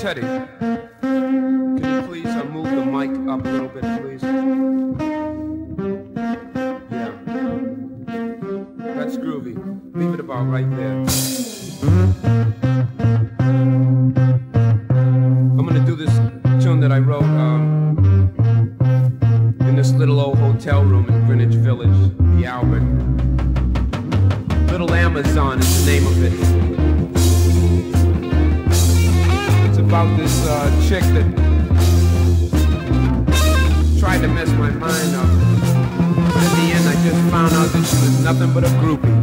Teddy, can you please uh, move the mic up a little bit, please? Yeah. That's groovy. Leave it about right there. I'm gonna do this tune that I wrote um, in this little old hotel room in Greenwich Village, the Albert. Little Amazon is the name of it. About this uh, chick that tried to mess my mind up. In the end, I just found out that she was nothing but a groupie.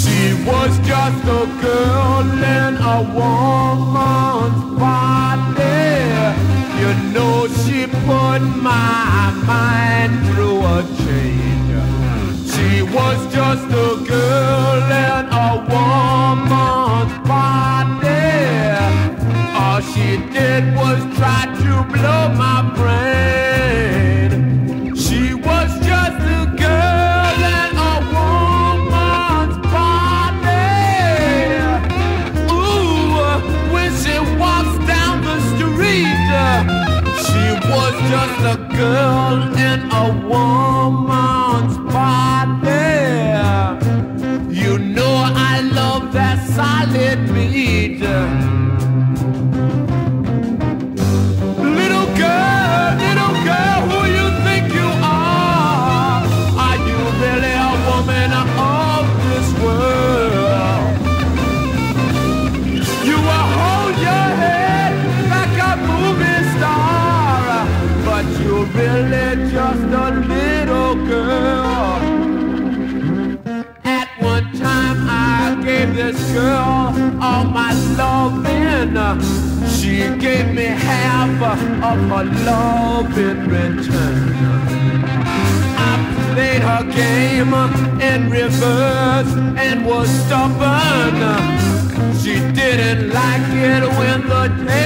She was just a girl in a woman's body. You know she put my mind was just a girl in a woman's body. All she did was try to blow my brain. She was just a girl in a woman's body. Ooh, when she walks down the street, she was just a girl that solid beat. This girl all my loving. She gave me half of her love in return. I played her game in reverse and was stubborn. She didn't like it when the tables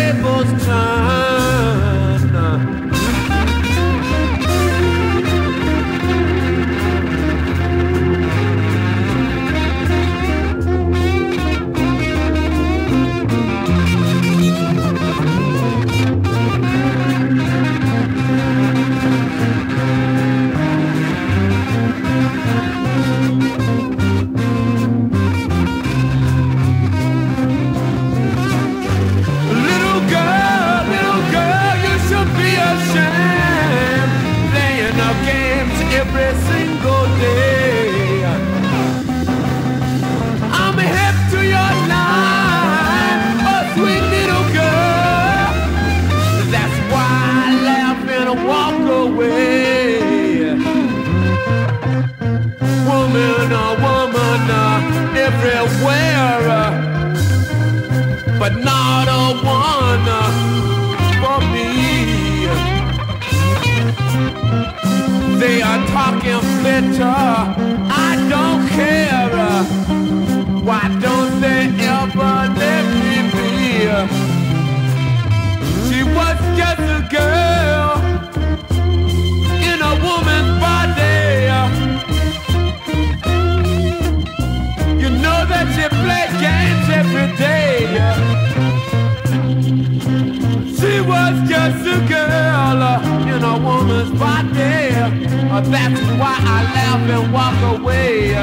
walk away.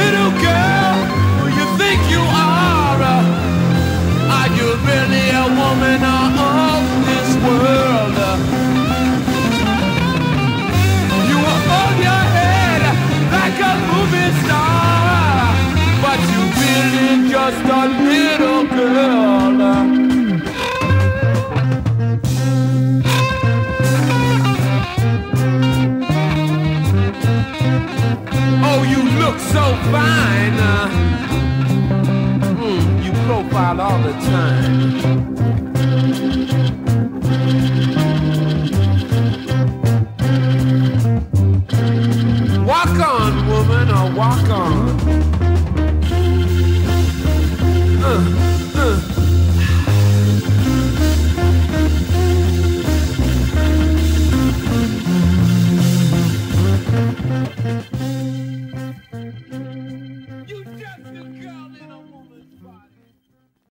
Little girl, who you think you are? uh, Are you really a woman uh, of this world? You will hold your head like a movie star, but you really just a little fine. Mm, you profile all the time. Walk on, woman, or walk on. Uh.